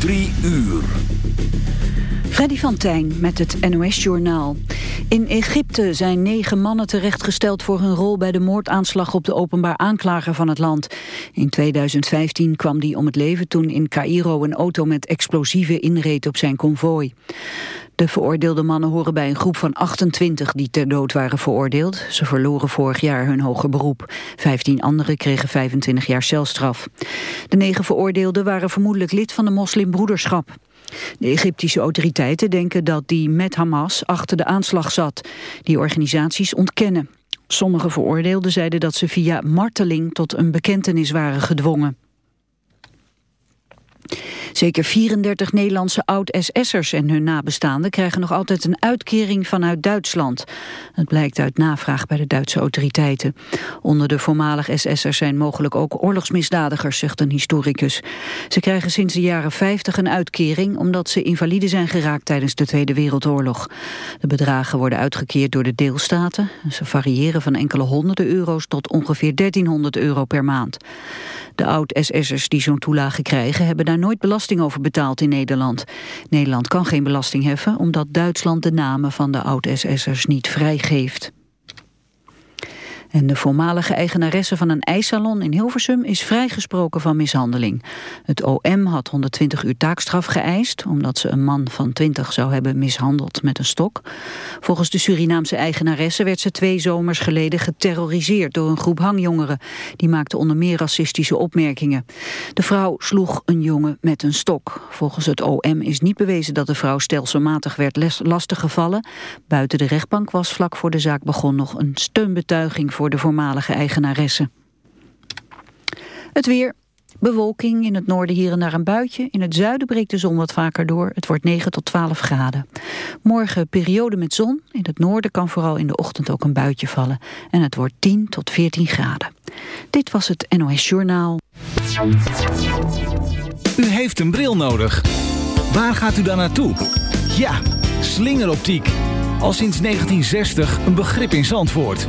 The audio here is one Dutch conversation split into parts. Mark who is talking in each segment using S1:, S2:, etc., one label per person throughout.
S1: Drie uur.
S2: Freddy van Tijn met het NOS-journaal. In Egypte zijn negen mannen terechtgesteld voor hun rol bij de moordaanslag op de openbaar aanklager van het land. In 2015 kwam die om het leven toen in Cairo een auto met explosieven inreed op zijn konvooi. De veroordeelde mannen horen bij een groep van 28 die ter dood waren veroordeeld. Ze verloren vorig jaar hun hoger beroep. 15 anderen kregen 25 jaar celstraf. De negen veroordeelden waren vermoedelijk lid van de moslimbroederschap. De Egyptische autoriteiten denken dat die met Hamas achter de aanslag zat. Die organisaties ontkennen. Sommige veroordeelden zeiden dat ze via marteling tot een bekentenis waren gedwongen. Zeker 34 Nederlandse oud-SS'ers en hun nabestaanden krijgen nog altijd een uitkering vanuit Duitsland. Het blijkt uit navraag bij de Duitse autoriteiten. Onder de voormalig SS'ers zijn mogelijk ook oorlogsmisdadigers, zegt een historicus. Ze krijgen sinds de jaren 50 een uitkering omdat ze invalide zijn geraakt tijdens de Tweede Wereldoorlog. De bedragen worden uitgekeerd door de deelstaten. Ze variëren van enkele honderden euro's tot ongeveer 1300 euro per maand. De oud-SS'ers die zo'n toelage krijgen hebben daar nooit belasting over betaald in Nederland. Nederland kan geen belasting heffen omdat Duitsland de namen van de oud-SS'ers niet vrijgeeft. En de voormalige eigenaresse van een ijssalon in Hilversum is vrijgesproken van mishandeling. Het OM had 120 uur taakstraf geëist, omdat ze een man van 20 zou hebben mishandeld met een stok. Volgens de Surinaamse eigenaresse werd ze twee zomers geleden geterroriseerd door een groep hangjongeren. Die maakte onder meer racistische opmerkingen. De vrouw sloeg een jongen met een stok. Volgens het OM is niet bewezen dat de vrouw stelselmatig werd lastiggevallen. Buiten de rechtbank was vlak voor de zaak begon nog een steunbetuiging voor de voormalige eigenaresse. Het weer. Bewolking, in het noorden hier en daar een buitje. In het zuiden breekt de zon wat vaker door. Het wordt 9 tot 12 graden. Morgen periode met zon. In het noorden kan vooral in de ochtend ook een buitje vallen. En het wordt 10 tot 14 graden. Dit was het NOS Journaal.
S3: U heeft een bril nodig. Waar gaat u dan naartoe? Ja, slingeroptiek. Al sinds 1960 een begrip in Zandvoort.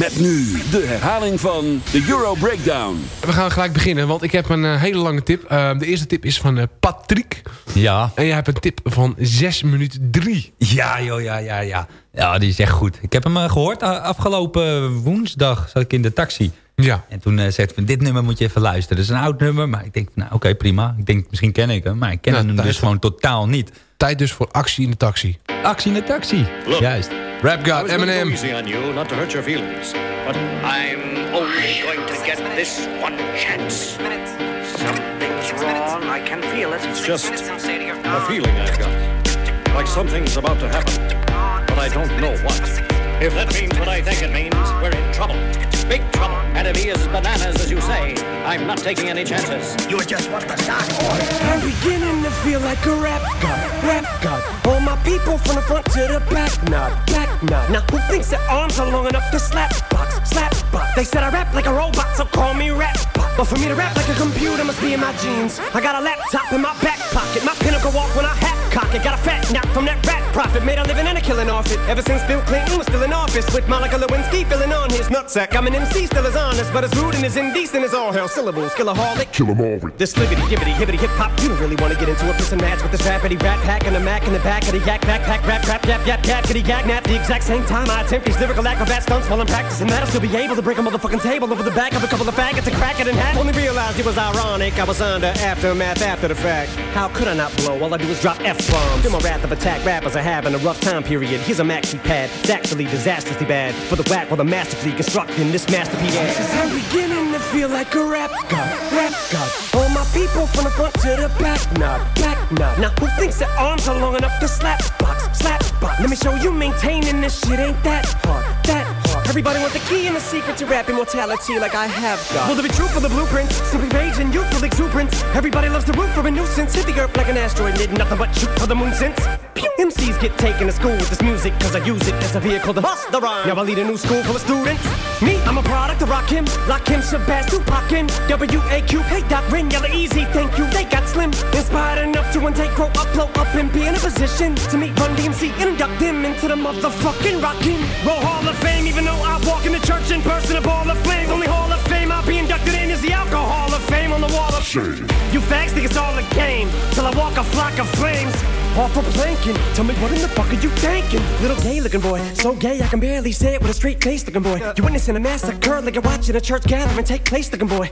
S1: Met nu de herhaling van de Euro Breakdown.
S4: We gaan gelijk beginnen, want ik heb een uh, hele lange tip. Uh, de eerste tip is van uh, Patrick.
S5: Ja.
S4: En jij hebt een tip van 6 minuten 3.
S5: Ja, joh, ja, ja, ja. Ja, die is echt goed. Ik heb hem gehoord afgelopen woensdag. Zat ik in de taxi.
S4: Ja.
S5: En toen zei hij van dit nummer moet je even luisteren. Dat is een oud nummer, maar ik denk, nou oké, okay, prima. Ik denk, misschien ken ik hem, maar ik ken nou, hem dus gewoon totaal niet.
S4: Tijd dus voor actie in de taxi.
S5: Actie in de taxi. Look, Juist.
S4: Rap God, Eminem.
S6: on you, not to hurt your feelings. But I'm only going to get this one chance. Something's wrong. I can feel it. It's just a feeling I've got. Like something's about to happen. But I don't know what. If that means what I think it means, we're in trouble. Big trouble. And if he is bananas, as you say, I'm not taking any chances.
S7: You're just what the stock I'm beginning to feel like a rap god, rap god. All my people from the front to the back, nod, back nod. Now who thinks their arms are long enough to slap box, slap box? They said I rap like a robot, so call me rap box. But for me to rap like a computer must be in my jeans. I got a laptop in my back pocket, my pinnacle walk when I hat cock. Got a fat nap from that rat profit, made a living and a killing off it. Ever since Bill Clinton was still in office, with Monica Lewinsky filling on his nutsack. I'm an MC, still as honest, but as rude and as indecent as all hell. Syllables, kill a killaholic.
S8: Kill 'em all with
S7: this libbity, gibbity, hibbity, hip hop. You don't really want to get into a piss and match with this rapidy rat pack and a mac in the back of the yak backpack, rap, rap, yap, yap, yap, kitty, yak, nap. The exact same time I attempt these lyrical acrobat stunts while I'm practicing that, I'll still be able to break a motherfucking table over the back of a couple of faggots and crack it in half. Only realized it was ironic. I was under aftermath after the fact. How could I not blow? All I do is drop F bombs. Feel my wrath of attack. Rappers are having a rough time period. Here's a maxi pad. It's actually disastrously bad for the whack while I'm masterfully constructing this masterpiece. I'm beginning to feel like a rap god, rap god. All my people from the front to the back, nod, back nod. Now who thinks their arms are long enough to slap box, slap box? Let me show you maintaining this shit ain't that hard, that hard. Everybody want the key and the secret to rap immortality like I have got. Will there be truth for the blueprints? Simply rage and youthful exuberance. Everybody loves to root for a nuisance. Hit the earth like an asteroid, did nothing but shoot for the moon since. MCs get taken to school with this music cause I use it as a vehicle to bust the rhyme. Now I lead a new school full of students. Me, I'm a product of rock him, lock him, Shabazz. W-A-Q, hey Doc, Rin, yellow easy, thank you. They got slim, inspired enough to one take, grow up, blow up, and be in a position to meet Run DMC and induct them into the motherfucking rockin' roll Hall of Fame. Even though I walk in the church in person, a ball of flames. Only Hall of Fame I'll be inducted in is the Alcohol of Fame on the wall of shame. You fags think it's all a game till I walk a flock of flames. Off for planking. Tell me what in the fuck are you thinking? Little gay looking boy, so gay I can barely say it with a straight face looking boy. You witnessing a massacre like you're watching a church gathering take place looking boy.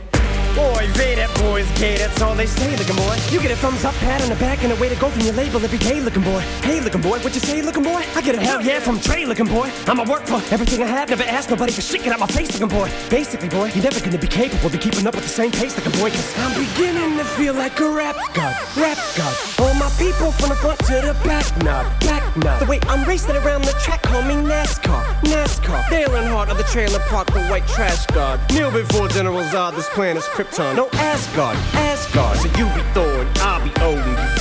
S7: Boy, they that boy's gay, that's all they say, looking boy. You get a thumbs up, pat on the back, and a way to go from your label every gay looking boy. Hey, looking boy, what you say, looking boy? I get a hell yeah from Trey, looking boy. I'ma work for everything I have, never ask nobody for shit, get out my face, looking boy. Basically, boy, you're never gonna be capable of keeping up with the same pace, looking boy, cause I'm beginning to feel like a rap god, rap god. All my people from the front to the back, nod, back nod. The way I'm racing around the track, call me NASCAR, NASCAR. Dale Earnhardt of the trailer park, the white trash god. Kneel before General Zod, this planet's Krypton. No Asgard, Asgard. So you be Thor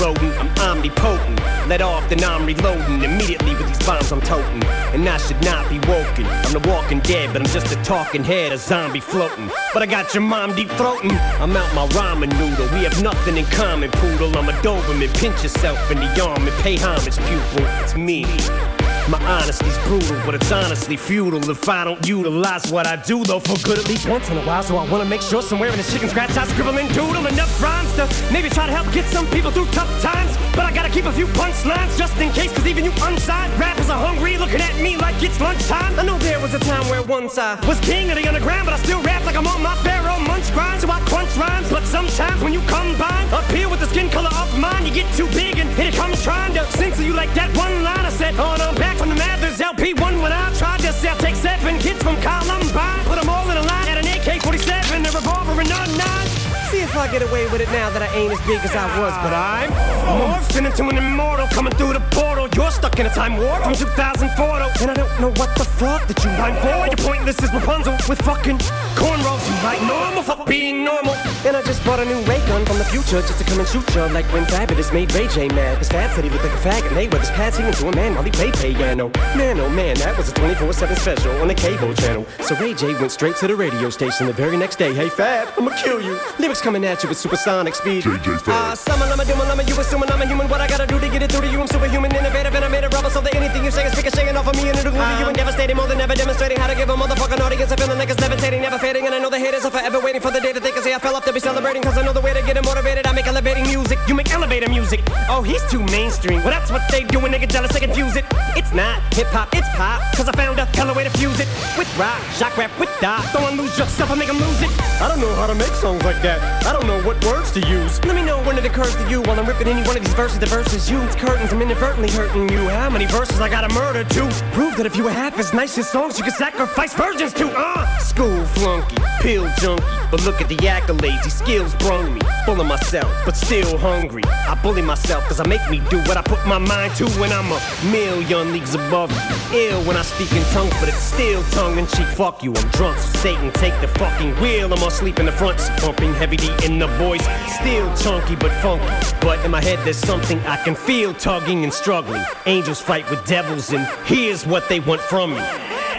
S7: I'm omnipotent. Let off, then I'm reloading. Immediately with these bombs I'm toting. And I should not be woken. I'm the walking dead, but I'm just a talking head, a zombie floating. But I got your mom deep throating. I'm out my ramen noodle. We have nothing in common, poodle. I'm a Doberman. Pinch yourself in the arm and pay homage, pupil. It's me. My honesty's brutal, but it's honestly futile if I don't utilize what I do, though, for good at least once in a while. So I wanna make sure somewhere in this chicken scratch I scribble and doodle enough rhymes to maybe try to help get some people through tough times. But I gotta keep a few punchlines just in case, cause even you unsigned rappers are hungry, looking at me like it's lunchtime. I know there was a time where once I was king of the underground, but I still rap like I'm on my pharaoh munch grind. So I crunch rhymes, but sometimes when you combine up here with the skin color of mine, you get too big and it comes trying to censor you like that one line I said. On. Oh, no, back from the Mathers LP1 when I tried to sell. Take seven kids from Columbine, put them all in a line at an AK-47, a revolver, and a nine. See if I get away with it now that I ain't as big as I was, but I'm morphing into an immortal coming through the portal. You're stuck in a time warp from 2004, though, and I don't know what the fuck that you mind for. You're pointless as Rapunzel with fucking cornrows. You like normal for being normal. And I just bought a new ray gun from the future just to come and shoot ya like when Fabulous made Ray J mad. Cause Fab said he looked like a faggot, and they were his pads singing to a man while he played piano. Man, oh man, that was a 24-7 special on the cable channel. So Ray J went straight to the radio station the very next day. Hey Fab, I'ma kill you. Lyrics coming at at you with supersonic speed. Ah, uh, summon, I'm a doom, I'm a you assuming I'm a human. What I gotta do to get it through to you? I'm superhuman, innovative, and I made a rubber so that anything you say is ricocheting off of me and it'll glue to you and devastating more than ever demonstrating how to give a motherfucking audience a feeling like it's levitating, never fading. And I know the haters are forever waiting for the day that they can say I fell off to be celebrating. Cause I know the way to get it motivated. I make elevating music. You make elevator music. Oh, he's too mainstream. Well, that's what they do when they get jealous, they confuse it. It's not hip hop, it's pop. Cause I found a hella way to fuse it. With rock, shock rap, with dot. Don't lose yourself, I make them lose it. I don't know how to make songs like that. I don't know what words to use. Let me know when it occurs to you while I'm ripping any one of these verses. The verses you, it's curtains. I'm inadvertently hurting you. How many verses I gotta murder to? Prove that if you were half as nice as songs, you could sacrifice virgins to. Uh, school flunky, pill junkie. But look at the accolades, these skills brung me. Full of myself, but still hungry. I bully myself cause I make me do what I put my mind to when I'm a million leagues above. Ill when I speak in tongues, but it's still tongue in cheek. Fuck you, I'm drunk, so Satan take the fucking wheel. I'm asleep in the front seat, pumping heavy In the voice. Still chunky but funky. But in my head there's something I can feel tugging and struggling. Angels fight with devils, and here's what they want from me.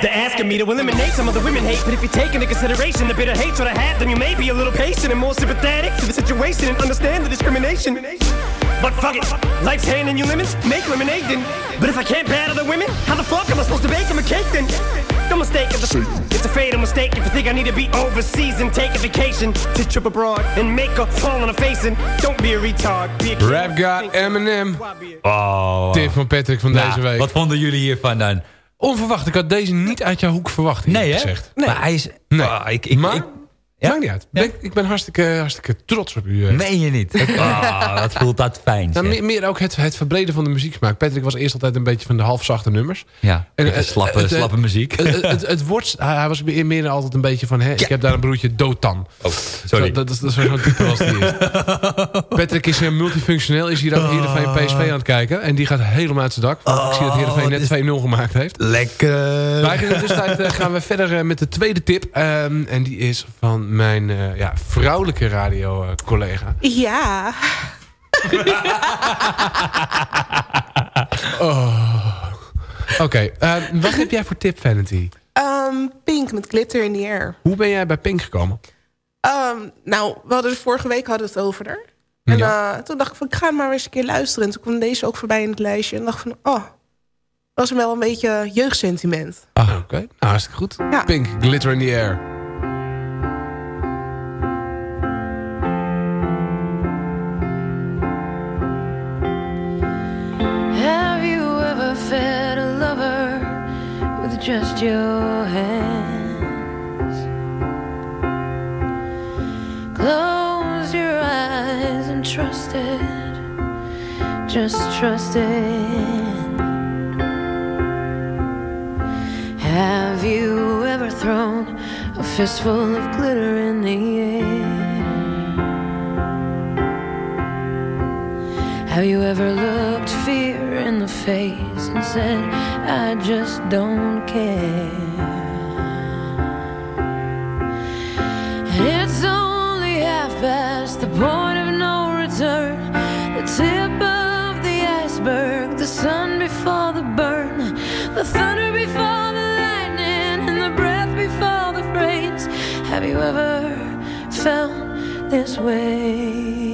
S7: They're asking me to eliminate some of the women hate, but if you take into consideration the bitter hatred I have, then you may be a little patient and more sympathetic to the situation and understand the discrimination. But fuck it, life's handing you lemons, make lemonade then. But if I can't battle the women, how the fuck am I supposed to bake them a cake then? No mistake, it's a, it's a fatal mistake if you think I need to be overseas and take a vacation to trip abroad and make a fall on a face and don't be a retard. Be a
S4: Rap God, Eminem.
S5: Oh.
S4: Tip van Patrick van
S5: Nou,
S4: deze week.
S5: Wat vonden jullie hiervan dan?
S4: Onverwacht, ik had deze niet uit jouw hoek verwacht.
S5: Nee, hè?
S4: Gezegd.
S5: Maar hij is...
S4: Nee.
S5: Ah, ik, ik,
S4: maar,
S5: ik-
S4: maakt niet uit.
S5: Ja?
S4: Ik ben hartstikke, hartstikke trots op u. eh.
S5: meen je niet? Ah, wat voelt dat fijn.
S4: Nou, meer, meer ook het, het verbreden van de muzieksmaak. Patrick was eerst altijd een beetje van de halfzachte nummers.
S5: Ja,
S4: En,
S5: en,
S4: eh,
S5: slappe,
S4: het, eh,
S5: slappe muziek.
S4: Het, het, het, wordt, hij was meer, meer altijd een beetje van... Hè, Ik heb daar een broertje Dotan.
S5: Oh, sorry.
S4: Zo, dat, is- dat is zo'n type als die is. Patrick is uh, multifunctioneel. Is hier ook Heerenveen PSV aan het kijken. En die gaat helemaal uit zijn dak. Want ik zie dat Heerenveen net 2-0 gemaakt heeft.
S5: Lekker.
S4: Gaan in de tussentijd gaan we verder met de tweede tip. Ehm, en die is van mijn eh, ja, vrouwelijke radio-collega.
S8: Ja.
S4: Oh. Oké, eh, wat heb jij voor tip, Vanity?
S8: Ehm, pink met glitter in the air.
S4: Hoe ben jij bij Pink gekomen?
S8: Ehm, nou, we hadden het vorige week hadden we het over haar. En eh, toen dacht ik van, ik ga maar eens een keer luisteren. En toen kwam deze ook voorbij in het lijstje. En dacht van, oh, was wel een beetje jeugdsentiment.
S4: Ah, oké. Nou, hartstikke goed.
S8: Ja.
S4: Pink, Glitter in the Air.
S9: Just your hands? Close your eyes and trust it, just trust it. Have you ever thrown a fistful of glitter in the air? Have you ever looked fear in the face and said, I just don't care? And it's only half past the point of no return, the tip of the iceberg, the sun before the burn, the thunder before the lightning, and the breath before the phrase. Have you ever felt this way?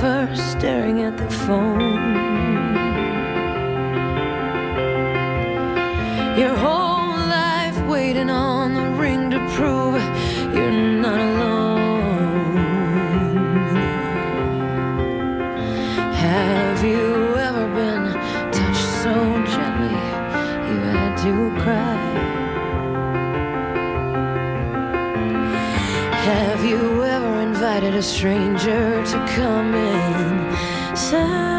S9: For staring at the phone? Your whole life waiting on the ring to prove a stranger to come inside?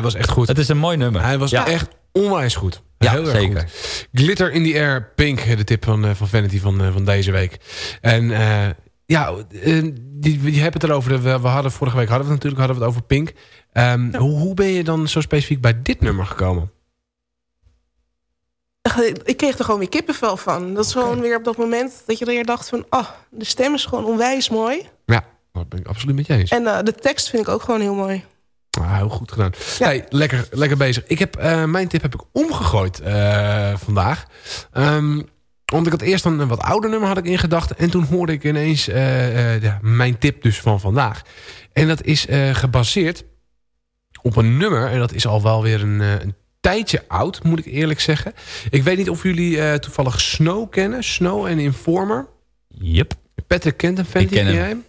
S4: Hij was echt goed.
S5: Het is een mooi nummer.
S4: Hij was
S5: Ja.
S4: echt onwijs goed.
S5: Ja,
S4: Heel erg
S5: zeker.
S4: goed. Glitter in the Air, Pink, de tip van, eh, van Vanity van, eh, van deze week. En eh, ja, eh, die, je hebt het erover. We, we hadden vorige week hadden we het natuurlijk hadden we het over Pink. Ehm, hoe, hoe ben je dan zo specifiek bij dit nummer gekomen?
S8: Ik kreeg er gewoon weer kippenvel van. Dat is gewoon weer op dat moment dat je er weer dacht van... oh, de stem is gewoon onwijs mooi.
S4: Ja, dat ben ik absoluut met je eens.
S8: En eh, de tekst vind ik ook gewoon heel mooi.
S4: Ah, heel goed gedaan. Hey, lekker, lekker bezig. Ik heb, eh, mijn tip heb ik omgegooid eh, vandaag. Ehm, want ik had eerst een, een wat ouder nummer had ik in gedachten. En toen hoorde ik ineens eh, eh, ja, mijn tip dus van vandaag. En dat is eh, gebaseerd op een nummer. En dat is al wel weer een, eh, een tijdje oud, moet ik eerlijk zeggen. Ik weet niet of jullie eh, toevallig Snow kennen. Snow en Informer.
S5: Yep.
S4: Patrick kent hem,
S5: Ik ken hem.
S4: jij hem?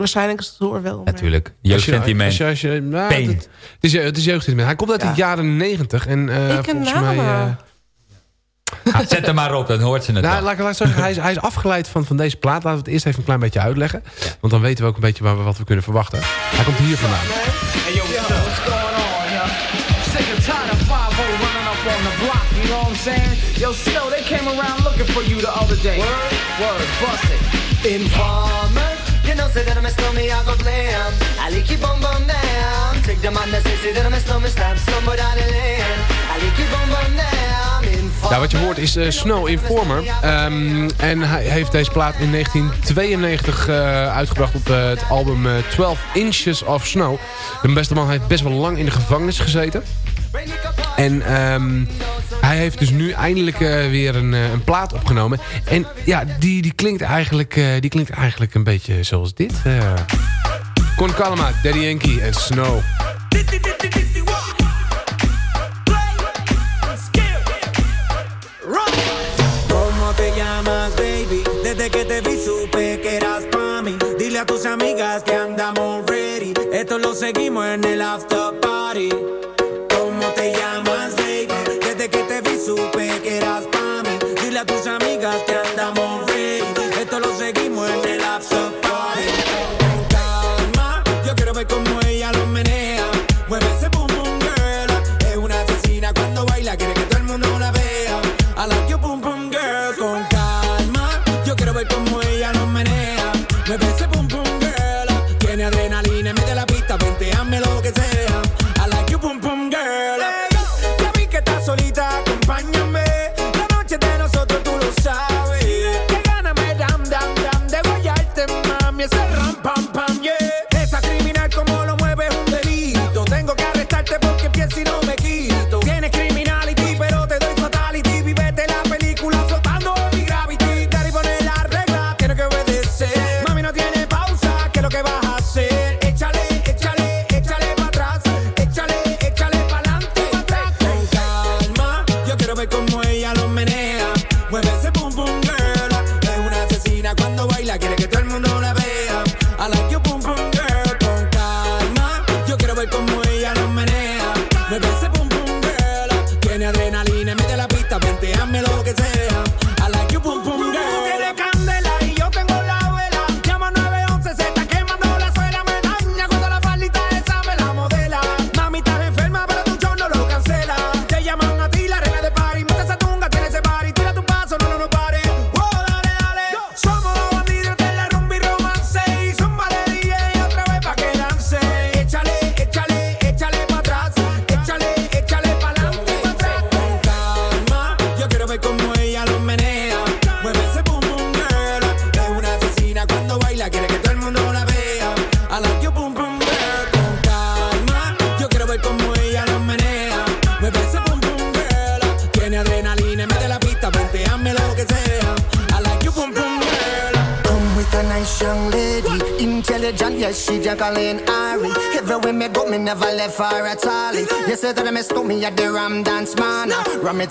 S8: Waarschijnlijk is het hoor wel. maar-
S5: Natuurlijk.
S4: Je-
S5: Jeugdsentiment.
S4: als je- als je- nou,
S5: Pain.
S4: Het, is, je- het is jeugdsentiment. Hij komt uit de jaren negentig. En eh,
S8: Ik ken
S4: volgens
S8: namen.
S4: mij... eh,
S5: Ah, zet hem maar op, dan hoort ze het
S4: nou, laat, ik- laat zeggen, hij, is, hij is afgeleid van, van deze plaat. Laten we het eerst even een klein beetje uitleggen. Want dan weten we ook een beetje waar we, wat we kunnen verwachten. Hij komt hier vandaan.
S10: Hey yo, what's going on, yo? Sick and tired of 5 running up on the block, you know what I'm saying? Yo, Snow, they came around looking for you the other day. Word, word, bust it.
S11: Informer, you know say that I'm a snowman, I go blam. I like you bum bum down. Take the man that say say that I'm a stamp somewhere down the lane. I like you bum bum down.
S4: Ja, wat je hoort is eh, Snow Informer. Ehm, en hij heeft deze plaat in 1992 eh, uitgebracht op eh, het album eh, 12 Inches of Snow. De beste man heeft best wel lang in de gevangenis gezeten. En ehm, hij heeft dus nu eindelijk eh, weer een, eh, een plaat opgenomen. En ja, die, die, klinkt eigenlijk, eh, die klinkt eigenlijk een beetje zoals dit. Con Calma, Daddy Yankee en Snow.
S12: ¿Cómo te llamas, baby? Desde que te vi supe pa' mí. Dile a tus amigas que andamos ready. Esto lo seguimos en el after party. Supe que eras pa' mí. Dile a tus amigas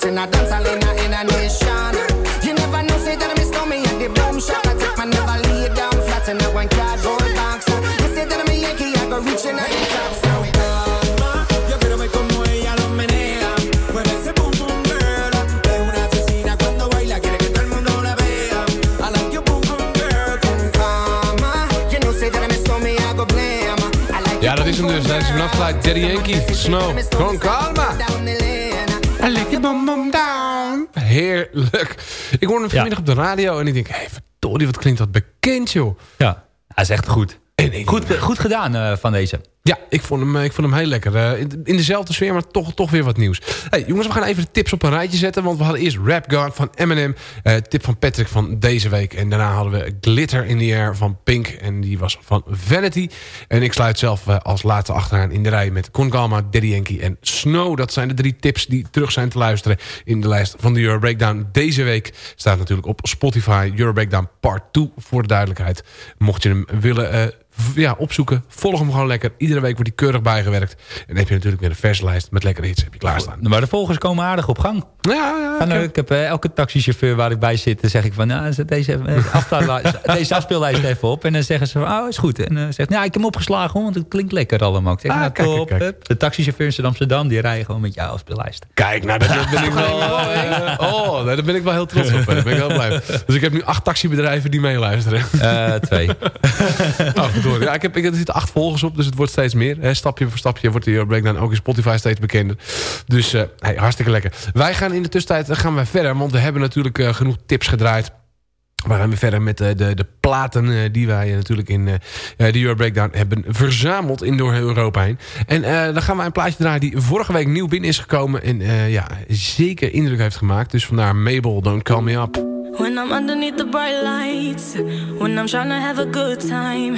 S12: Ram
S11: it in a dance hall in a, in a nation. You never know, say that me stole me at the boom shop. I take my never lay down flat in a one cardboard box. You say that I'm a Yankee, I go reaching out the top. So
S12: Calma, yo quiero ver cómo ella lo menea. Mueve ese boom boom girl. Es una asesina cuando baila, quiere que todo el mundo la vea. I like your boom boom girl. Con
S11: calma, you know, say that me stole me, I go blame. I like
S4: Ja, dat is hem dus. Dat is hem afgeleid. Daddy Yankee, Snow. Gewoon kalma. Bom bom down. Heerlijk. Ik hoorde hem vanmiddag op de radio en ik denk, hé, hey, verdorie, wat klinkt dat bekend, joh.
S5: Ja, hij is echt goed. Goed, goed gedaan eh, van deze.
S4: Ja, ik vond hem, ik vond hem heel lekker. Eh, in, dezelfde sfeer, maar toch, toch weer wat nieuws. Hey, jongens, we gaan even de tips op een rijtje zetten. Want we hadden eerst Rap God van Eminem. eh, tip van Patrick van deze week. En daarna hadden we Glitter in the Air van Pink. En die was van Vanity. En ik sluit zelf eh, als laatste achteraan in de rij met Con Calma, Daddy Yankee en Snow. Dat zijn de drie tips die terug zijn te luisteren in de lijst van de Euro Breakdown. Deze week staat natuurlijk op Spotify Euro Breakdown Part 2 voor de duidelijkheid. Mocht je hem willen... eh, ja, opzoeken. Volg hem gewoon lekker. Iedere week wordt hij keurig bijgewerkt. En dan heb je natuurlijk weer een verse lijst met lekkere hits heb je klaarstaan.
S5: Maar de volgers komen aardig op gang.
S4: Ja, ja.
S5: En, eh, ik heb eh, elke taxichauffeur waar ik bij zit, dan zeg ik van, nou, zet deze, eh, afspeellijst- deze afspeellijst even op. En dan zeggen ze van, oh, is goed. En dan zegt, nou, ik heb hem opgeslagen, hoor, want het klinkt lekker allemaal. Ik zeg,
S4: Ah,
S5: nou,
S4: kijk,
S5: top,
S4: kijk, kijk.
S5: hup. De taxichauffeurs in Amsterdam, die rijden gewoon met jouw afspeellijst.
S4: Kijk, nou, daar ben ik wel, eh, oh, daar ben ik wel heel trots op. Daar ben ik heel blij. Dus ik heb nu acht taxibedrijven die meeluisteren.
S5: Eh, twee.
S4: Oh, ja, ik heb, ik, er zitten acht volgers op, dus het wordt steeds meer. Stapje voor stapje wordt de Euro Breakdown ook in Spotify steeds bekender. Dus eh, hey, hartstikke lekker. Wij gaan in de tussentijd eh, gaan wij verder, want we hebben natuurlijk eh, genoeg tips gedraaid. We gaan weer verder met eh, de, de platen eh, die wij eh, natuurlijk in eh, eh, de Euro Breakdown hebben verzameld in door Europa heen. En eh, dan gaan we een plaatje draaien die vorige week nieuw binnen is gekomen. En eh, ja, zeker indruk heeft gemaakt. Dus vandaar Mabel, Don't Call Me Up.
S13: When I'm underneath the bright lights, when I'm trying to have a good time.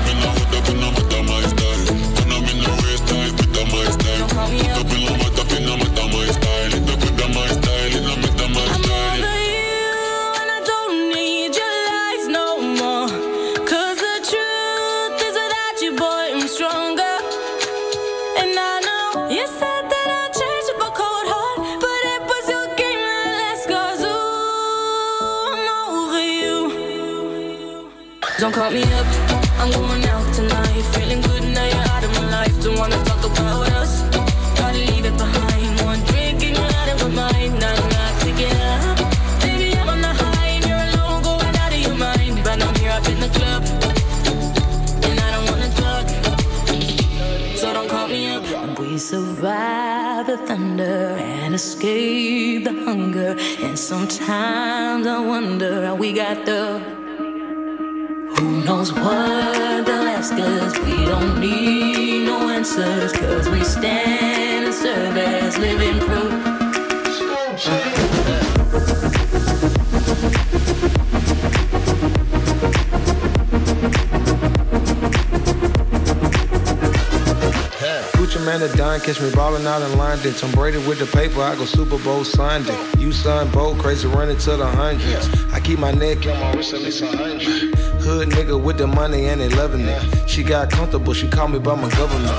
S14: catch me ballin' out in London. Tom Brady with the paper, I go Super Bowl Sunday. You son, Bo, crazy running to the hundreds. I keep my neck on my wrist at least a hundred. Hood nigga with the money and they loving it. She got comfortable, she called me by my government.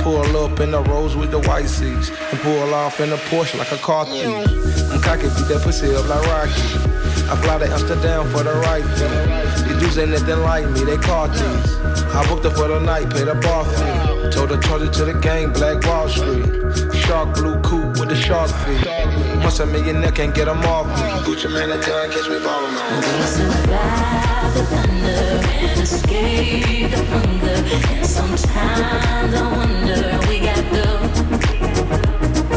S14: Pull up in the rose with the white seats. And pull off in a Porsche like a car thief. I'm cocky, beat that pussy up like Rocky. I fly to Amsterdam for the right thing. These dudes ain't nothing like me, they car thieves. I booked her for the night, paid a bar fee. Told her charge it to the gang, Black Wall Street. Shark blue coupe with the shark feet. Once a millionaire can't get them off me. Gucci man, that gun catch me ballin' on.
S13: We survive the thunder and escape the hunger. And sometimes I wonder we got the.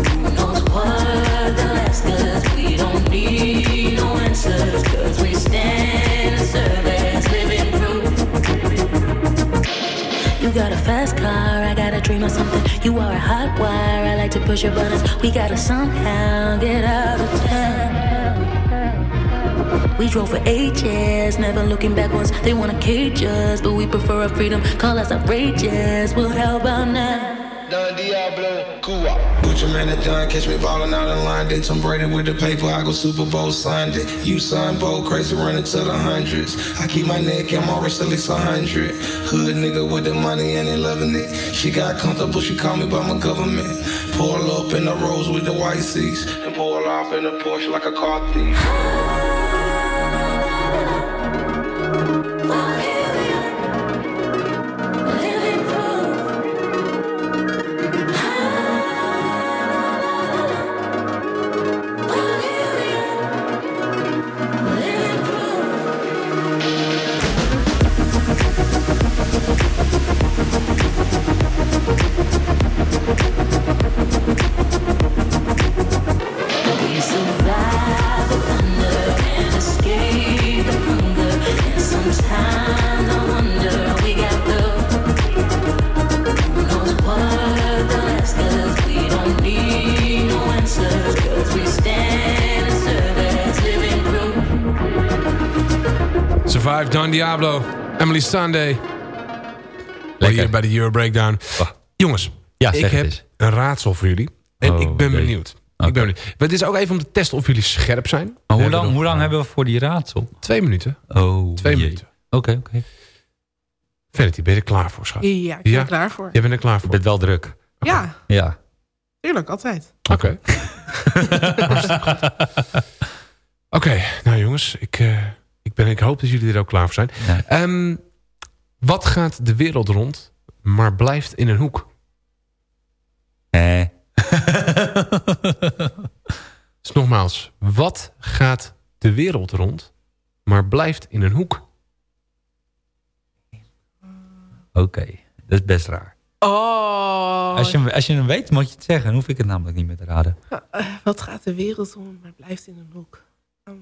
S13: Who knows what they'll ask? We don't need no answers, cause we stand and serve as living proof. You got a fast car, I got a dream of something. You are a hot wire, I like to push your buttons. We gotta somehow get out of town. We drove for ages, never looking backwards. They wanna cage us, but we prefer our freedom. Call us outrageous, well, how about now?
S14: Cuba. Gucci man, that Don catch me ballin' out in London. Tom Brady with the paper, I go Super Bowl Sunday. You son, Bo, crazy running to the hundreds. I keep my neck and my wrist at least a hundred. Hood nigga with the money and they loving it. She got comfortable, she called me by my government. Pull up in the rose with the white seats. And pull off in a Porsche like a car thief.
S13: Survive
S4: Don Diablo. Emily Sunday. Lekker. Hier bij de Euro Breakdown. Jongens,
S5: Ja,
S4: ik heb
S5: eens.
S4: een raadsel voor jullie. En
S5: Oh,
S4: ik ben benieuwd. Ik ben benieuwd. Maar het is ook even om te testen of jullie scherp zijn.
S5: Maar hoe lang, hoe lang hebben we voor die raadsel?
S4: Twee minuten.
S5: Oh,
S4: Twee
S5: jee.
S4: minuten.
S5: Oké, oké.
S4: Vanity, ben je er klaar voor, schat?
S8: Ja, ik ben er klaar voor.
S4: Jij bent er klaar
S5: Je
S4: voor?
S5: bent wel druk.
S8: Ja,
S5: Ja.
S8: tuurlijk, altijd.
S4: Oké. Hartstikke goed. Oké, nou jongens. Ik, eh, ik, ben, ik hoop dat jullie er ook klaar voor zijn.
S5: Ja.
S4: Ehm, wat gaat de wereld rond, maar blijft in een hoek?
S5: Eh.
S4: Dus nogmaals, wat gaat de wereld rond, maar blijft in een hoek?
S5: Oké, dat is best raar.
S8: Oh,
S5: Als je, hem- als je hem weet, moet je het zeggen. Dan hoef ik het namelijk niet meer te raden.
S8: eh, wat gaat de wereld om, maar blijft in een hoek? Ehm,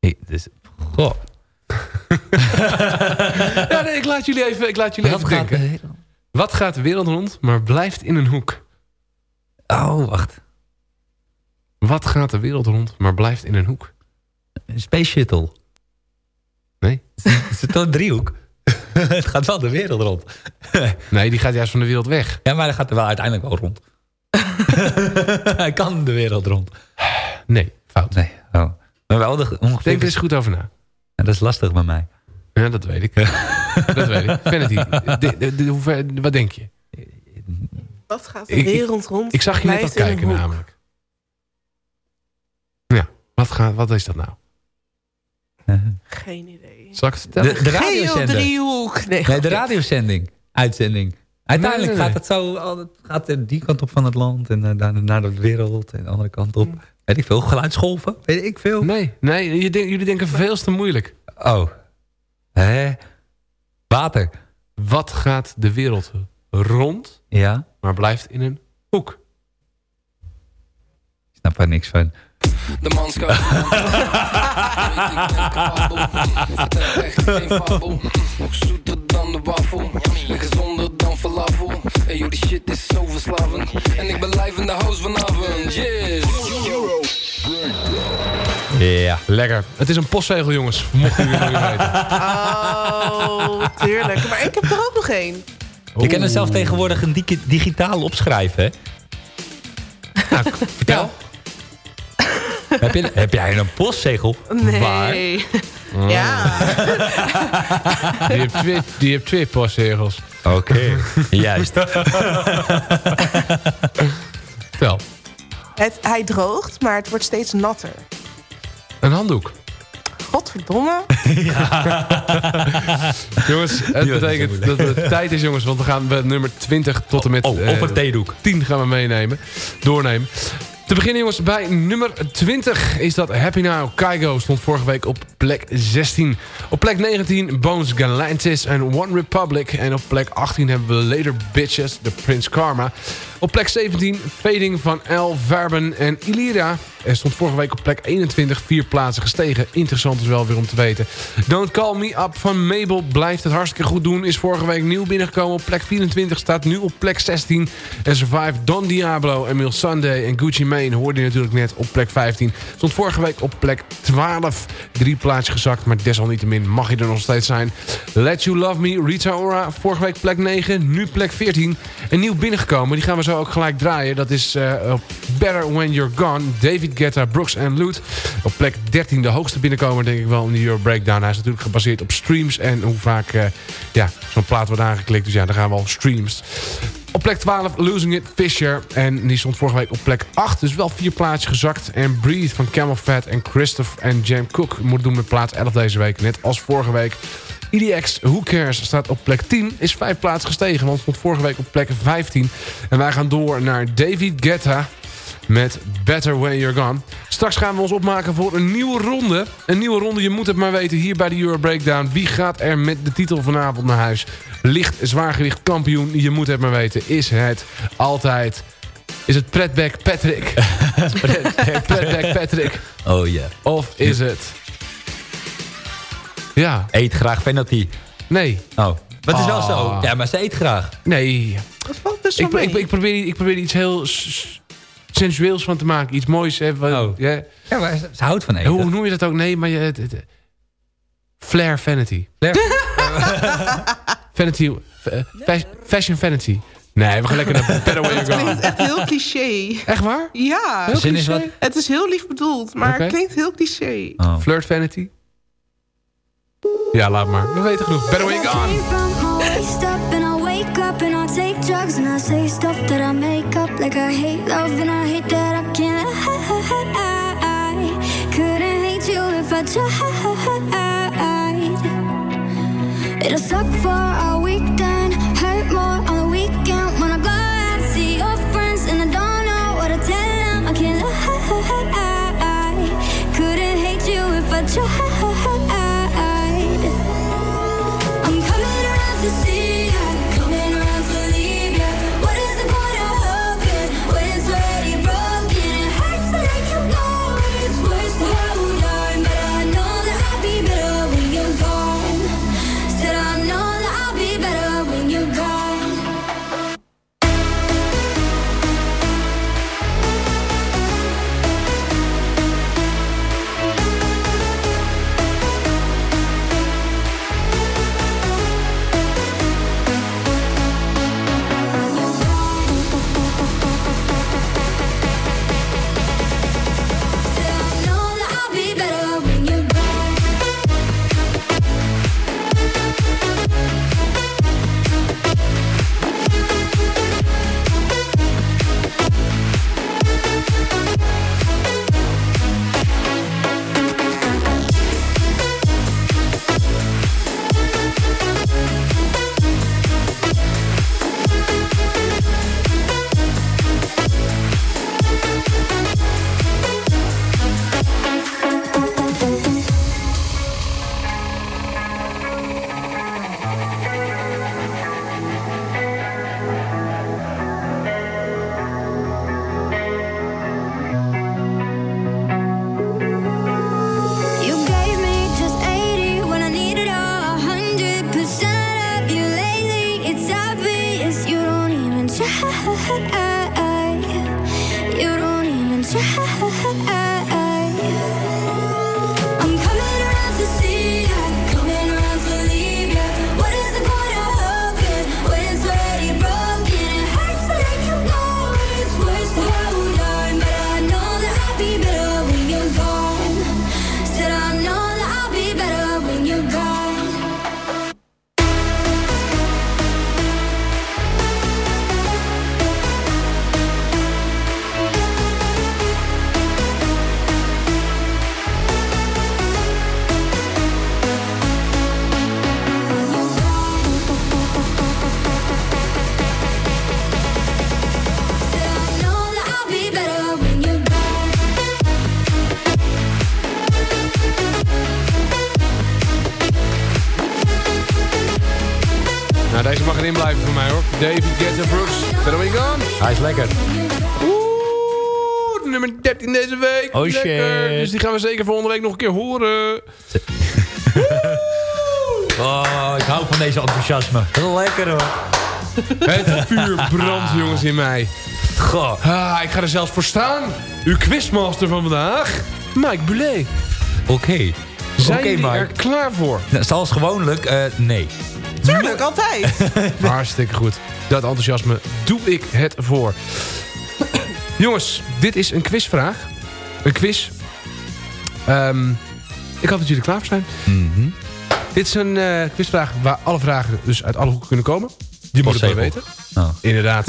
S5: Hey, dus, goh.
S4: Ja, nee, ik laat jullie even, ik laat jullie
S5: Wat
S4: even
S5: gaat de
S4: denken. Wat gaat de wereld rond, maar blijft in een hoek?
S5: Oh, wacht.
S4: Wat gaat de wereld rond, maar blijft in een hoek?
S5: Een Space Shuttle.
S4: Nee?
S5: Het is toch een driehoek? het gaat wel de wereld rond.
S4: Nee, die gaat juist van de wereld weg.
S5: Ja, maar hij gaat er wel uiteindelijk wel rond. hij kan de wereld rond.
S4: Nee, fout.
S5: Nee, oh. Maar wel de, ongeveer...
S4: Denk er eens goed over na.
S5: Ja, dat is lastig bij mij.
S4: Ja, dat weet ik. dat weet ik. Vanity, de, de, de- hoe ver- wat denk je?
S8: wat gaat de wereld rond?
S4: Ik zag je net al kijken namelijk. Ja, wat, gaat, wat is dat nou?
S8: Geen idee.
S4: Zal ik het vertellen?
S5: De, de radiozender.
S8: Geodriehoek. Nee,
S5: de radiozending. Uitzending. Uiteindelijk
S4: Nee, nee,
S5: gaat het zo... al- gaat er die kant op van het land en eh, naar, naar de wereld en de andere kant op. Weet ik veel. Geluidsgolven. Weet ik veel.
S4: Nee, nee je denk- jullie denken veel te moeilijk.
S5: Oh. Hè? Water.
S4: Wat gaat de wereld rond,
S5: Ja.
S4: maar blijft in een hoek?
S5: snap er niks van.
S15: De man schuift. Echt geen fabel. Zoeter dan de wafel. En gezonder dan falafel. En joh, die shit is zo verslavend. En ik ben live in de house vanavond. Yes.
S5: Ja.
S4: Lekker. Het is een postzegel, jongens. Jullie nog niet weten.
S8: Oh, tuurlijk. Maar ik heb er ook nog één.
S5: Je kan er zelf tegenwoordig een digi- digitaal opschrijven, hè?
S4: Vertel.
S5: Heb, je, heb jij een postzegel?
S8: Nee.
S5: Waar?
S8: Ja.
S4: Die heeft twee, die heeft twee postzegels.
S5: Oké, juist.
S4: Vertel.
S8: Het, hij droogt, maar het wordt steeds natter.
S4: Een handdoek.
S8: Godverdomme.
S4: jongens, het betekent dat het tijd is, jongens. Want we gaan nummer 20 tot en met...
S5: Oh, of een theedoek.
S4: 10 gaan we meenemen. Doornemen. Te beginnen, jongens, bij nummer 20 is dat Happy Now. Kaigo stond vorige week op plek 16. Op plek 19 Bones Galantis en One Republic. En op plek 18 hebben we Later Bitches, de Prince Karma. Op plek 17 Fading van El Verben en Ilira. Er stond vorige week op plek 21 vier plaatsen gestegen. Interessant is wel weer om te weten. Don't Call Me Up van Mabel blijft het hartstikke goed doen. Is vorige week nieuw binnengekomen op plek 24. Staat nu op plek 16. En Survive Don Diablo, Emil Sunday en Gucci Mane hoorde je natuurlijk net op plek 15. Stond vorige week op plek 12. Drie plaatsen gezakt, maar desalniettemin mag je er nog steeds zijn. Let You Love Me, Rita Ora. Vorige week plek 9, nu plek 14. En nieuw binnengekomen, die gaan we zo ook gelijk draaien. Dat is eh, Better When You're Gone. David Guetta, Brooks and Loot. Op plek 13 de hoogste binnenkomer denk ik wel in de Euro Breakdown. Hij is natuurlijk gebaseerd op streams en hoe vaak eh, ja, zo'n plaat wordt aangeklikt. Dus ja, dan gaan we al streams. Op plek 12 Losing It Fisher. En die stond vorige week op plek 8. Dus wel vier plaatsjes gezakt. En Breathe van Camel Fat en Christophe en Jam Cook moet doen met plaats 11 deze week. Net als vorige week. EDX Who Cares staat op plek 10. Is vijf plaatsen gestegen. Want stond vorige week op plek 15. En wij gaan door naar David Guetta met Better When You're Gone. Straks gaan we ons opmaken voor een nieuwe ronde. Een nieuwe ronde, je moet het maar weten hier bij de Euro Breakdown. Wie gaat er met de titel vanavond naar huis? Licht zwaargewicht kampioen, je moet het maar weten. Is het altijd... Is het Pretback Patrick? Pretback Patrick.
S5: Oh ja.
S4: Of is het... Ja.
S5: Eet graag penalty.
S4: Nee.
S5: Oh. Maar het is wel
S4: Ah.
S5: zo. Ja, maar ze eet graag.
S4: Nee.
S8: Dat valt dus
S4: Ik,
S8: wel
S4: ik,
S8: mee.
S4: ik, probeer, ik probeer iets heel sensueels van te maken. Iets moois. Hè, wat-
S5: Oh.
S4: ja.
S5: Ja, maar ze ze houdt van eten.
S4: Hoe noem je dat ook? Nee, maar je... Het, het- Flair Vanity. Vanity... eh, fa- fashion Vanity. Nee, we gaan lekker naar Better Way
S8: Het klinkt echt heel cliché.
S4: Echt waar?
S8: Ja.
S4: Heel Zin is wat?
S8: Het is heel lief bedoeld, maar het klinkt heel cliché.
S4: Flirt Vanity. Ja, laat maar. We weten genoeg. Better Way You Gone.
S16: Waist up and I wake up and I take
S5: Lekker.
S4: Dus die gaan we zeker volgende week nog een keer horen.
S5: Oh, ik hou van deze enthousiasme. Lekker hoor.
S4: Het vuur brandt jongens in mij.
S5: Goh.
S4: Ah, ik ga er zelfs voor staan. Uw quizmaster van vandaag, Mike Boulet.
S5: Oké.
S4: Zijn
S5: Oké,
S4: jullie
S5: Mike.
S4: er klaar voor?
S5: Nou, Zoals gewoonlijk, eh, nee.
S8: Tuurlijk, altijd.
S4: Hartstikke goed. Dat enthousiasme doe ik het voor. Jongens, dit is een quizvraag. Een quiz. Ehm, ik hoop dat jullie er klaar voor zijn.
S5: Mhm.
S4: Dit is een eh, quizvraag waar alle vragen dus uit alle hoeken kunnen komen. Die moet ik wel weten.
S5: Oh.
S4: Inderdaad.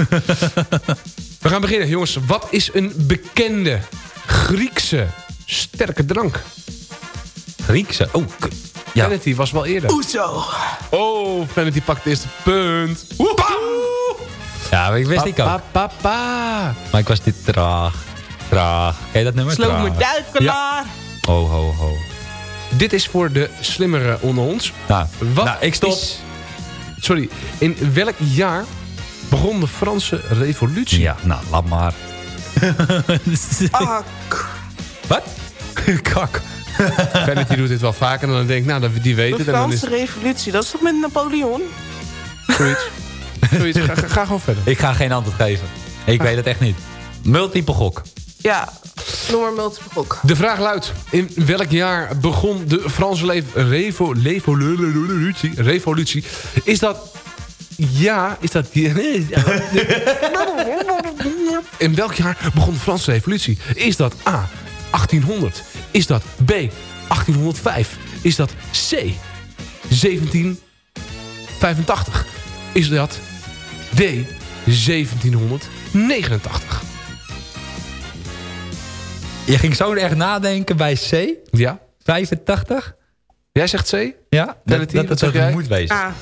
S4: We gaan beginnen, jongens. Wat is een bekende Griekse sterke drank?
S5: Griekse? Oh, ja.
S4: Vanity was wel eerder.
S8: Oezo.
S4: Oh, Vanity pakt het eerste punt. Woe!
S5: Ja, maar ik wist ik ook.
S4: Pa, pa, pa.
S5: Maar ik was dit traag. Traag. Ken je dat nummer?
S8: Slow me
S5: Traag.
S8: duikelaar.
S5: Ho, ho, ho.
S4: Dit is voor de slimmere onder ons.
S5: Nou,
S4: Wat
S5: nou ik stop.
S4: is- sorry, in welk jaar begon de Franse revolutie?
S5: Ja, nou, laat maar.
S8: Ah,
S5: Wat? Kak.
S4: Vanity doet dit wel vaker en dan denk ik, nou, dat- die weet
S8: de
S4: het. En dan is
S8: Franse revolutie, dat is toch met Napoleon?
S4: zoiets. zoiets. Ga, ga, ga gewoon verder.
S5: Ik ga geen antwoord geven. Ik weet het echt niet. Multiple gok.
S8: Ja, noem maar gok.
S4: De vraag luidt, in welk jaar begon de Franse revolutie? Revolutie. Is dat... Ja, is dat... In welk jaar begon de Franse revolutie? Is dat A, 1800? Is dat B, 1805? Is dat C, 1785? Is dat D, 1789?
S5: Je ging zo echt nadenken bij C.
S4: Ja.
S5: 85?
S4: Jij zegt C?
S5: Ja, dat, dat
S4: jij?
S5: moet wezen.
S8: A.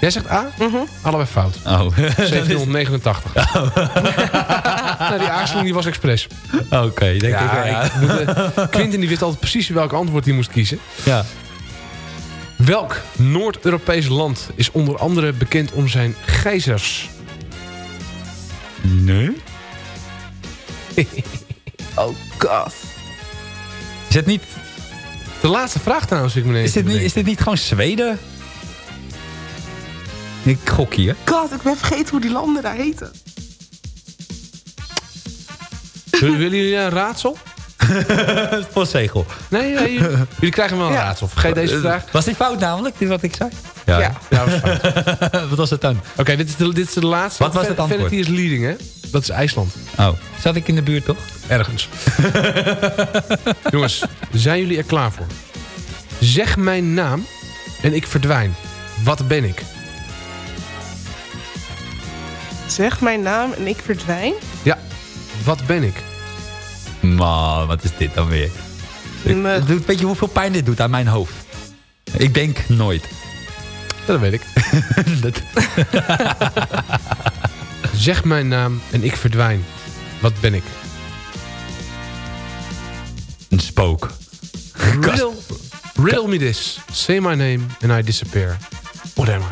S4: Jij zegt A? Allebei fout.
S5: Oh.
S4: 1789. nou, die aarzeling die was expres.
S5: Oké, denk ik.
S4: Ja,
S5: Ja,
S4: ik moet, eh, Quinten die wist altijd precies welk antwoord hij moest kiezen.
S5: ja.
S4: Welk Noord-Europees land is onder andere bekend om zijn gijzers?
S5: Nee?
S8: Oh god.
S5: Is het niet...
S4: De laatste vraag trouwens, ik me
S5: Is dit niet, is dit niet gewoon Zweden? Ik gok hier.
S8: God, ik ben vergeten hoe die landen daar heten.
S4: Willen jullie een raadsel?
S5: Postzegel.
S4: Nee, nee jullie, jullie krijgen wel een
S8: Ja.
S4: raadsel. Vergeet deze vraag.
S5: Was dit fout namelijk, dit wat ik zei?
S4: Ja,
S8: Ja.
S4: ja dat was fout.
S5: wat was het dan?
S4: Oké, dit, is de, dit is de laatste.
S5: Wat was het antwoord?
S4: Vanity is leading, hè? Dat is IJsland.
S5: Oh, zat ik in de buurt toch?
S4: Ergens. Jongens, zijn jullie er klaar voor? Zeg mijn naam en ik verdwijn. Wat ben ik?
S8: Zeg mijn naam en ik verdwijn.
S4: Ja, wat ben ik?
S5: Man, wat is dit dan weer? Ik, doet- weet je hoeveel pijn dit doet aan mijn hoofd? Ik denk nooit.
S4: Dat weet ik.
S5: Dat-
S4: Zeg mijn naam en ik verdwijn. Wat ben ik?
S5: Een spook.
S4: Riddle, riddle me this. Say my name and I disappear. What am I?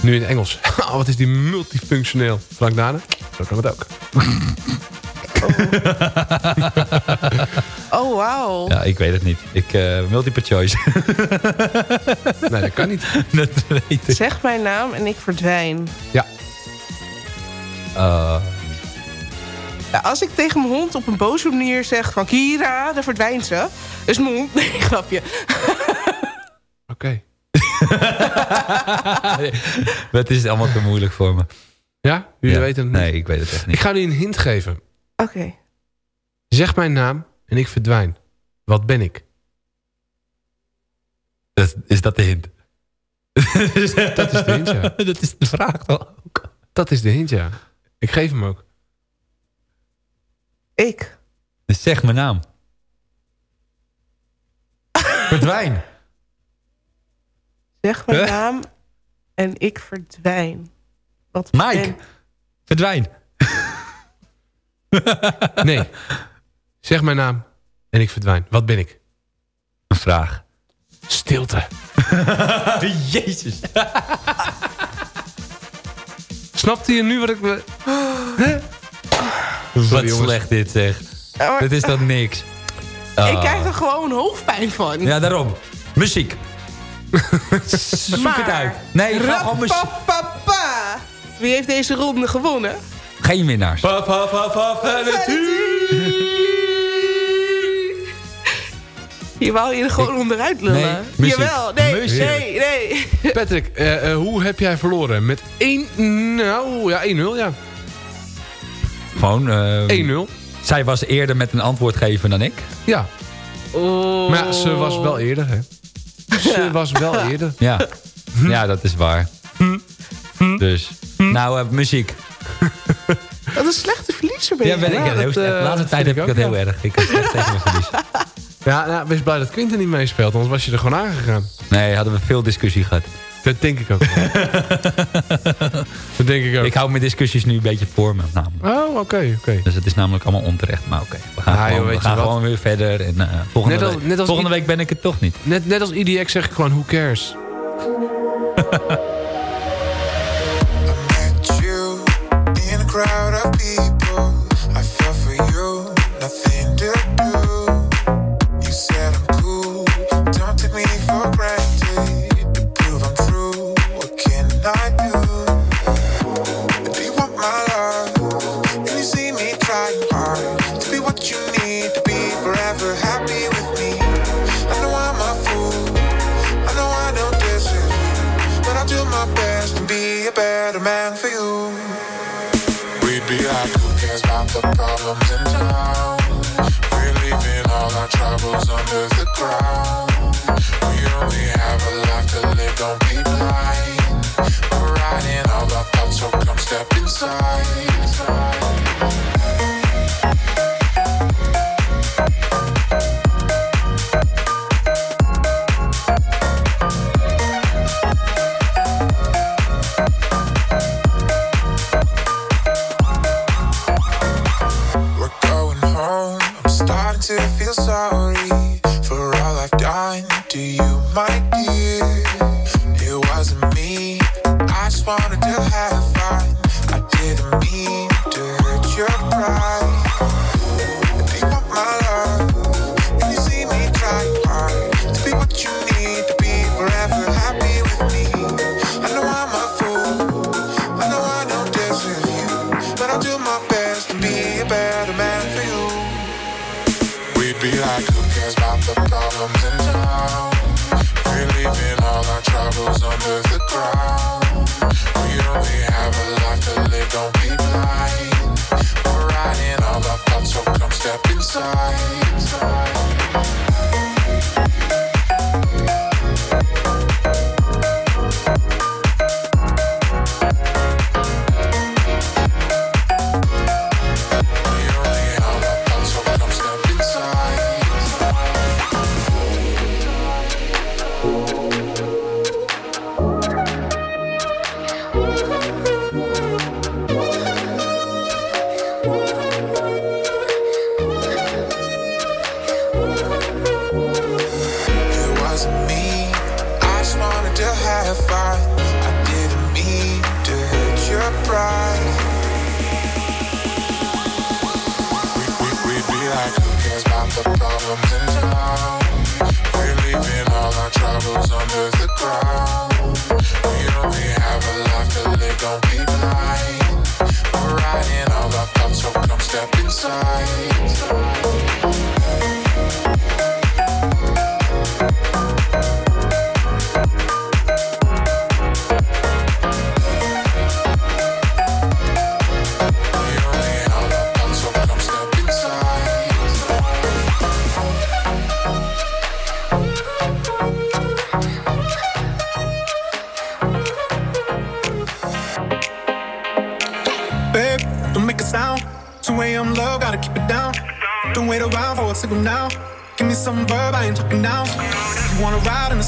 S4: Nu in het Engels. Oh, wat is die multifunctioneel. Frank Dane? Zo kan het ook.
S8: Oh, wauw.
S5: Ja, ik weet het niet. Ik, eh, multiple choice.
S4: Nee, dat kan niet.
S5: dat weet ik.
S8: Zeg mijn naam en ik verdwijn.
S4: Ja.
S5: Eh,
S8: Ja, als ik tegen mijn hond op een boze manier zeg van... Kira, daar verdwijnt ze. Is mijn hond... Nee, grapje.
S4: Oké.
S5: het is allemaal te moeilijk voor me.
S4: Ja? Jullie
S5: Ja.
S4: weten het niet?
S5: Nee, ik weet het echt niet.
S4: Ik ga jullie een hint geven.
S8: Oké.
S4: Zeg mijn naam en ik verdwijn. Wat ben ik?
S5: Dat, is dat de hint?
S4: Dat is de hint, ja.
S5: dat is de vraag toch ook?
S4: Dat is de hint, ja. Ik geef hem ook.
S8: Ik.
S5: Dus zeg mijn naam. Verdwijn.
S8: Zeg mijn
S5: Huh?
S8: naam en ik verdwijn. Wat
S5: Mike.
S8: ben-
S5: Verdwijn.
S4: Nee. Zeg mijn naam en ik verdwijn. Wat ben ik?
S5: Een vraag.
S4: Stilte.
S5: Jezus.
S4: Snapte je nu wat ik... me-
S5: Wat
S4: jongens.
S5: slecht dit zeg.
S8: Ja, maar-
S5: Dit is toch niks?
S8: Ik
S5: Ah.
S8: krijg er gewoon hoofdpijn van.
S5: Ja, daarom. Muziek. Zoek het uit. Nee, ga gewoon muziek.
S8: Rapapapa. Wie heeft deze ronde gewonnen?
S5: Geen winnaars.
S8: Hier wou je er gewoon onderuit lullen.
S4: Nee, muziek.
S8: Jawel, nee,
S4: Muziek.
S8: nee, nee.
S4: Patrick, eh, eh, hoe heb jij verloren? Met 1... Nou, ja, 1-0, ja.
S5: Gewoon... eh,
S4: 1-0.
S5: Zij was eerder met een antwoord geven dan ik.
S4: Ja.
S8: Oh.
S4: Maar ja, ze was wel eerder, hè. Ze was wel eerder.
S5: Ja, ja dat is waar. Dus, nou, eh, muziek.
S8: Wat een slechte verliezer ben je.
S5: Ja, ben ik.
S4: Ja, dat,
S5: slecht.
S4: eh,
S5: De laatste tijd heb ik
S4: ook,
S5: heel
S4: ja.
S5: erg. Ik heb slecht tegen mijn verlies.
S4: Ja, nou, wees blij dat Quinten niet meespeelt, anders was je er gewoon aangegaan.
S5: Nee, hadden we veel discussie gehad.
S4: Dat denk ik ook wel. dat denk ik ook.
S5: Ik hou mijn discussies nu een beetje voor me. Namelijk.
S4: Oh, oké, oké.
S5: Dus het is namelijk allemaal onterecht. Maar oké, we gaan,
S4: Ah, joh,
S5: gewoon,
S4: weet
S5: we gaan gewoon weer verder. En, eh, volgende
S4: Net als-
S5: week,
S4: net als
S5: volgende
S4: i-
S5: week ben ik het toch niet.
S4: Net, net als IDX zeg ik gewoon, who cares?
S17: problems in town? We're leaving all our troubles under the ground.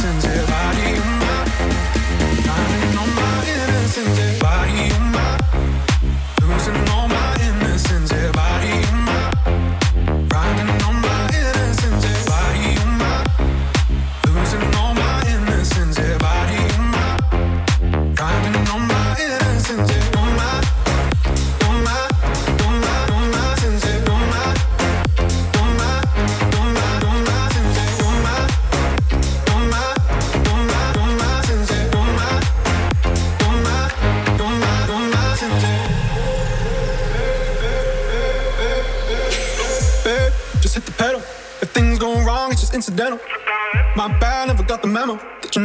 S13: passengers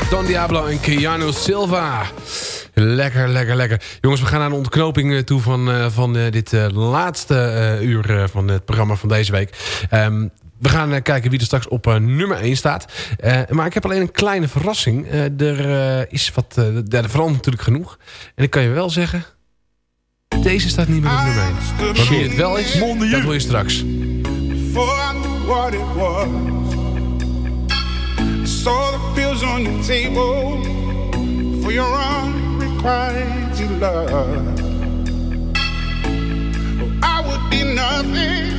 S4: Don Diablo en Keanu Silva. Lekker, lekker, lekker. Jongens, we gaan naar de ontknoping eh, toe van, eh, van eh, dit laatste uur van het programma van deze week. Ehm, we gaan kijken wie er straks op nummer 1 staat. Maar ik heb alleen een kleine verrassing. Er is wat... er verandert natuurlijk genoeg. En ik kan je wel zeggen... Deze staat niet meer op nummer 1. Wat wie het wel is, dat hoor je straks.
S18: Saw the pills on your table for your unrequited love. Well, I would be nothing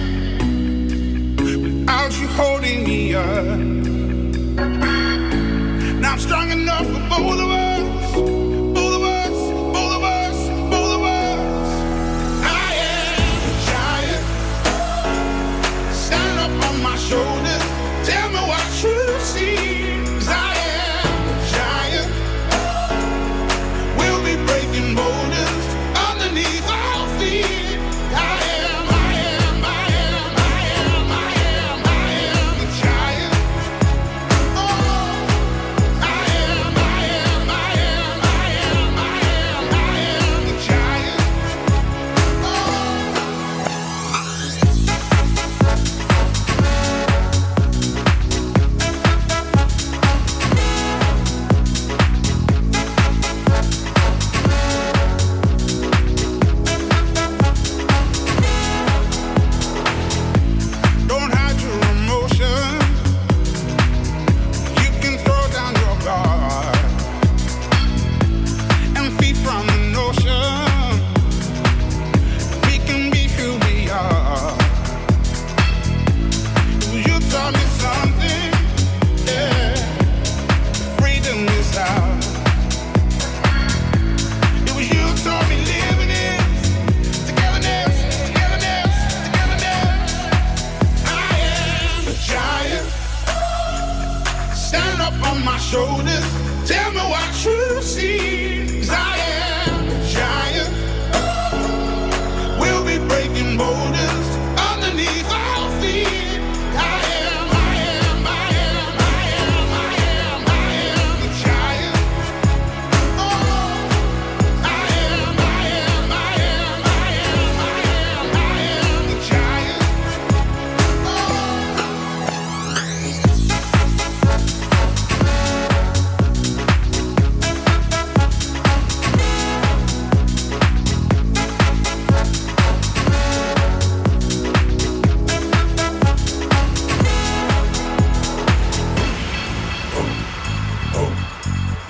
S18: without you holding me up. Now I'm strong enough for both of us. shoulder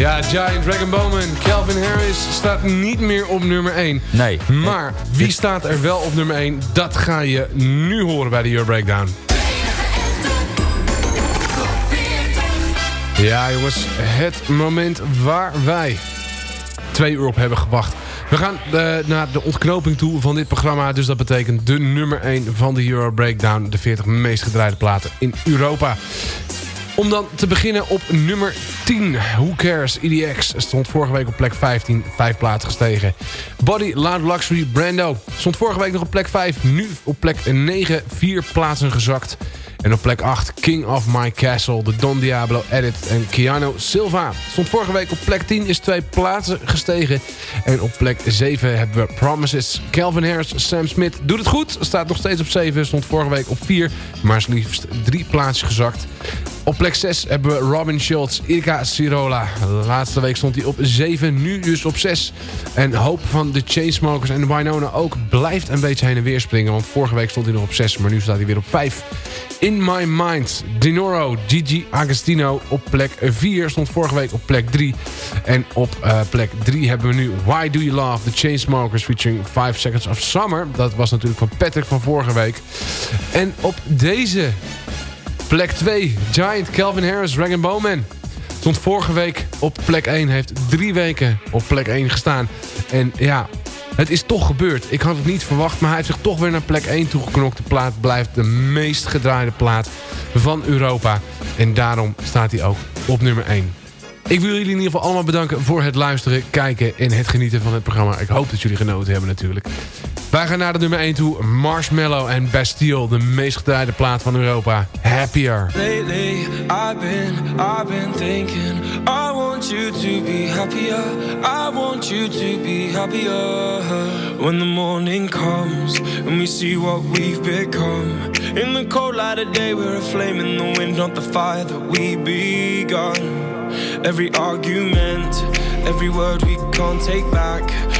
S4: Ja, Giant Dragon Bowman, Calvin Harris staat niet meer op nummer 1.
S5: Nee.
S4: Maar wie staat er wel op nummer 1? Dat ga je nu horen bij de Euro Breakdown. Ja jongens, het moment waar wij twee uur op hebben gewacht. We gaan eh, naar de ontknoping toe van dit programma. Dus dat betekent de nummer 1 van de Euro Breakdown. De 40 meest gedraaide platen in Europa. Om dan te beginnen op nummer 10. Who Cares? EDX stond vorige week op plek 15. Vijf plaatsen gestegen. Body Loud Luxury Brando stond vorige week nog op plek 5. Nu op plek 9. Vier plaatsen gezakt. En op plek 8 King of My Castle, de Don Diablo edit en Keanu Silva. Stond vorige week op plek 10, is twee plaatsen gestegen. En op plek 7 hebben we Promises. Calvin Harris, Sam Smith doet het goed. Staat nog steeds op 7, stond vorige week op 4. Maar is liefst drie plaatsen gezakt. Op plek 6 hebben we Robin Schultz, Irka Sirola. Laatste week stond hij op 7, nu dus op 6. En Hoop van de Chainsmokers en Winona ook blijft een beetje heen en weer springen. Want vorige week stond hij nog op 6, maar nu staat hij weer op 5. In My Mind, Dinoro, Gigi Agostino op plek 4. Stond vorige week op plek 3. En op uh, plek 3 hebben we nu Why Do You Love, The Chainsmokers featuring 5 Seconds of Summer. Dat was natuurlijk van Patrick van vorige week. En op deze Plek 2, Giant Calvin Harris, Dragon Bowman. Stond vorige week op plek 1. Heeft drie weken op plek 1 gestaan. En ja, het is toch gebeurd. Ik had het niet verwacht, maar hij heeft zich toch weer naar plek 1 toegeknokt. De plaat blijft de meest gedraaide plaat van Europa. En daarom staat hij ook op nummer 1. Ik wil jullie in ieder geval allemaal bedanken voor het luisteren, kijken en het genieten van het programma. Ik hoop dat jullie genoten hebben natuurlijk. Wij gaan naar de nummer 1 toe. Marshmallow en Bastille, de meest gedraaide plaat van Europa. Happier.
S14: Lately, I've been, I've been thinking I want you to be happier I want you to be happier When the morning comes And we see what we've become In the cold light of day We're a flame in the wind Not the fire that we begun Every argument Every word we can't take back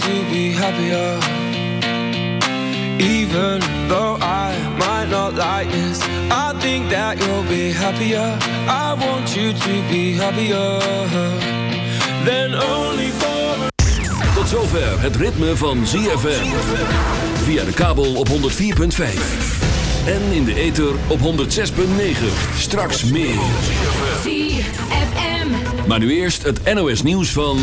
S14: to be happier. Even though I might not like this, I think that you'll be happier. I want you to be happier. Then only for
S1: Tot zover het ritme van ZFM. Via de kabel op 104.5. En in de ether op 106.9. Straks meer.
S13: ZFM.
S1: Maar nu eerst het NOS nieuws van...